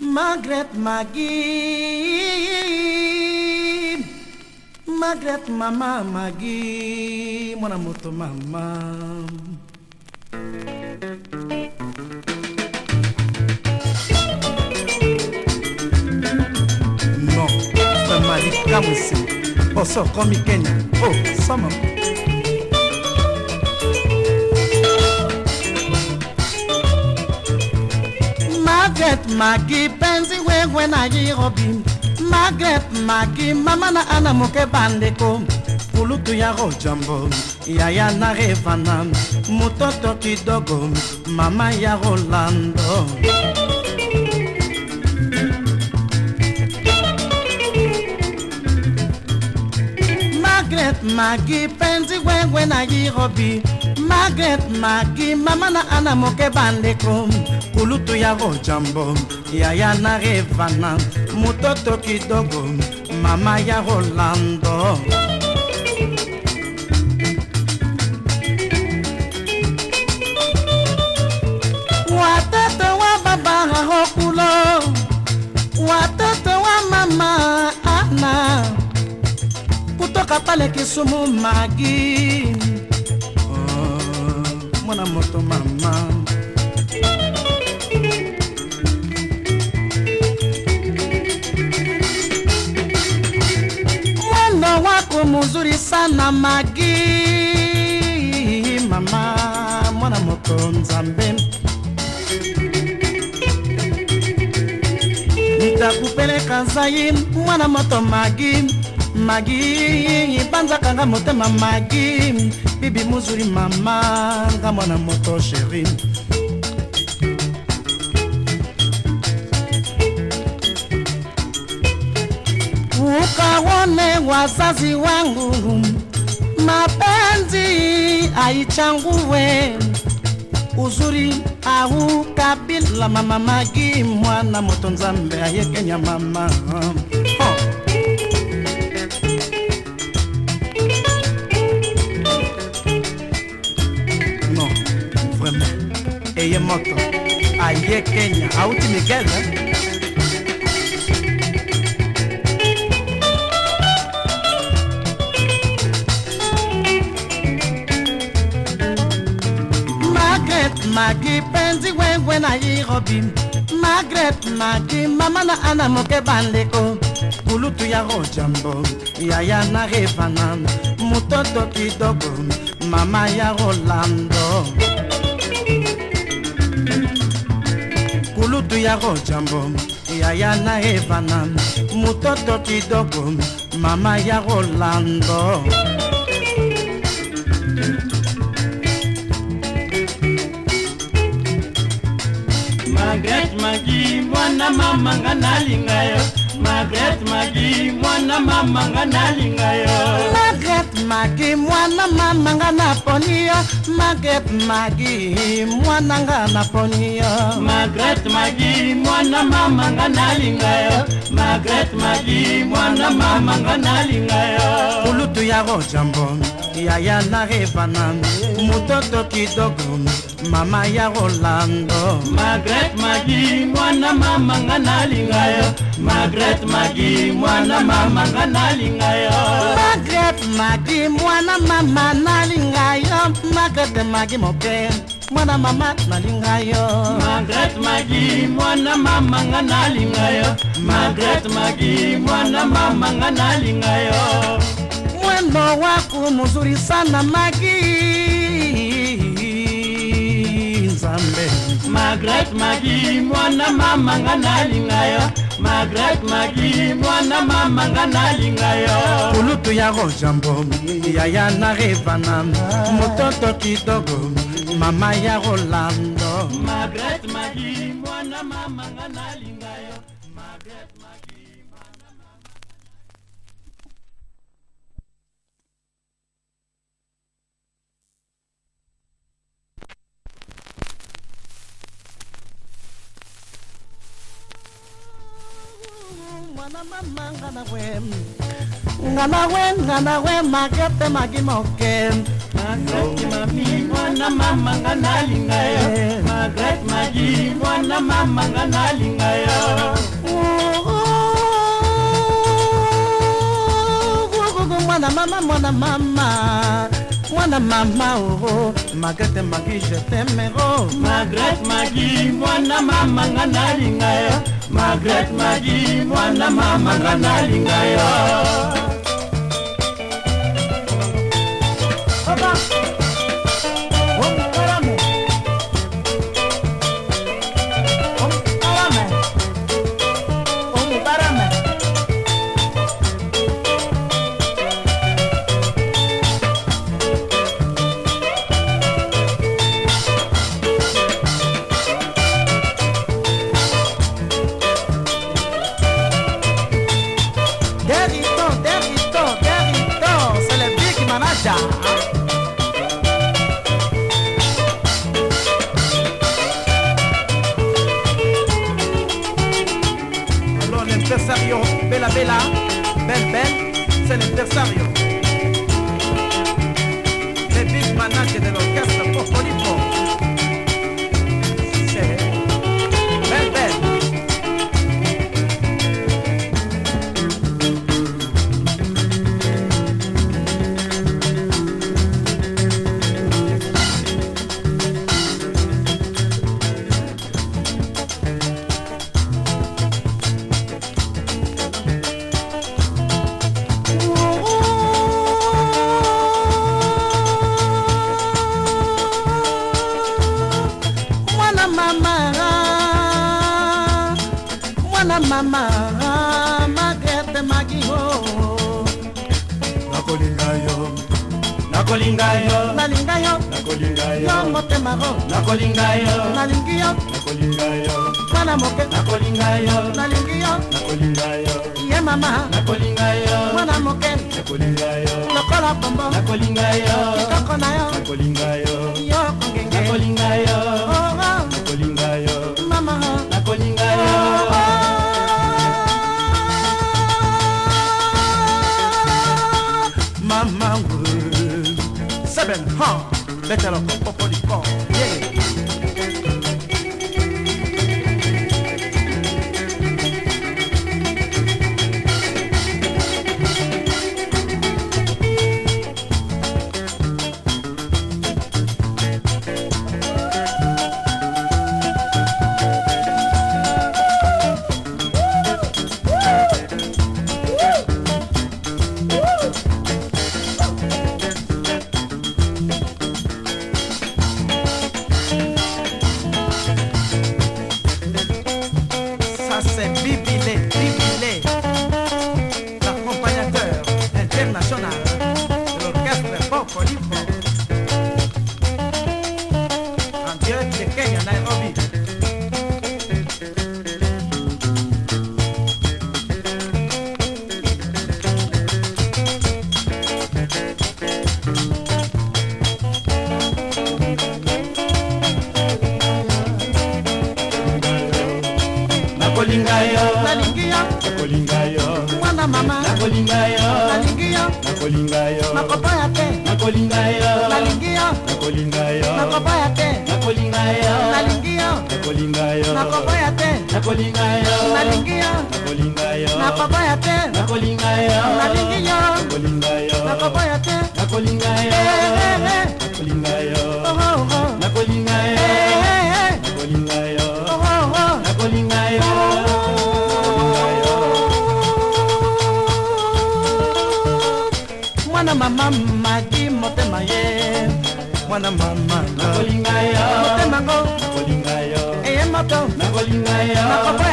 Magret ma ma Mama Maggie, mon amour ma Non, maman dit comme c'est, oh so comme Kenya, oh ça maman. Margaret Magi penzi wewe Nairobi Margaret Magi mama na ana moke bandeko kulutu ya rojambo yaya na revana mutoto kidogo mama ya rolando Margaret Magi penzi wewe Nairobi Margaret Magi mama na ana moke bandeko kulutu yango jambo yaya na revana mutoto kidogo mama ya rolando watoto wa baba hokulo watoto wa mama ana kutoka pale kisumu magi oh, mwana moto mama muzuri sana magi mama mwana moko nzambe nitakupeleka zai mwana moto magi magi banzaka nga motema magi bibi muzuri mama nga mwana moto sheri waone wazazi wangu, mapenzi aichangue uzuri au kabila. Mama Magi mwana moto Nzambe aye Kenya mama oh. No, vraiment eye moto aye Kenya auti magi mpenzi wengwe na yirobi magret magi mama na ana moke bandeko kulutu ya rojambo yaya na revana mutoto kidogo mama ya rolando kulutu ya rojambo yaya na evana mutoto kidogo mama ya rolando magret magi mwana mama nga nalinga yo magret magi mwana mama nga nalinga yo magep magi mwana mama nga naponi yo magep magi mwana nga naponi yo magret magi mwana mama nga nalinga yo magret magi mwana mama nga nalinga yo kulutu yako jambo yaya na revana mutoto kidogo mama ya rolando magret magi mwana mama nga nalinga yo magret magi mwana mama nga nalinga yo magi mwana mama nalinga yo magret magi mope mwana mama nalinga yo magret magi mwana mama nga nalinga yo magret magi mwana mama nga nalinga yo mwendo waku muzuri sana magi Margaret Magi mwana mama nga nalinga yo Margaret Magi mwana mama nga nalinga yo Kulutu ya rojambo yaya na revana mototo kidogo mama ya Rolando Margaret Magi mwana mama nga nalinga yo Margaret Magi mama, ngamawe makepe makimoke Magret mami mwana mama nganalinga yo Magret maji mwana mama nganalinga yo Mwana mama mwana mama mwana mama oo oh, oh. magrete magi je temero oh, magret magi mwana mama nga nalinga yo magret magi mwana mama nga nalinga yo Rosario. nakolinga yo nakolinga yo nalinga yo nakolinga yo motema ro nakolinga yo nalingi yo nakolinga yo mwana moke nakolinga yo nalingi yo nakolinga yo ye mama nakolinga yo mwana moke nakolinga yo lokola pombo nakolinga yo kitoko na yo nakolinga yo Let's go, up upon the car. Yeah. c'est Bibilé, Bibilé, l'accompagnateur international de l'orchestre Popoli nakolinga yo nakoboya te nakolinga yo nalingi yo nakolinga yo nakoboya te nakolinga yo nalingi yo nakolinga yo nakoboya te nakolinga yo nalingi yo nakolinga yo nakoboya te nakolinga yo nalingi yo nakolinga yo nakoboya te nakolinga yo nakolinga yo mwana mama nakolinga yo motema ngo eye moto nakolinga yo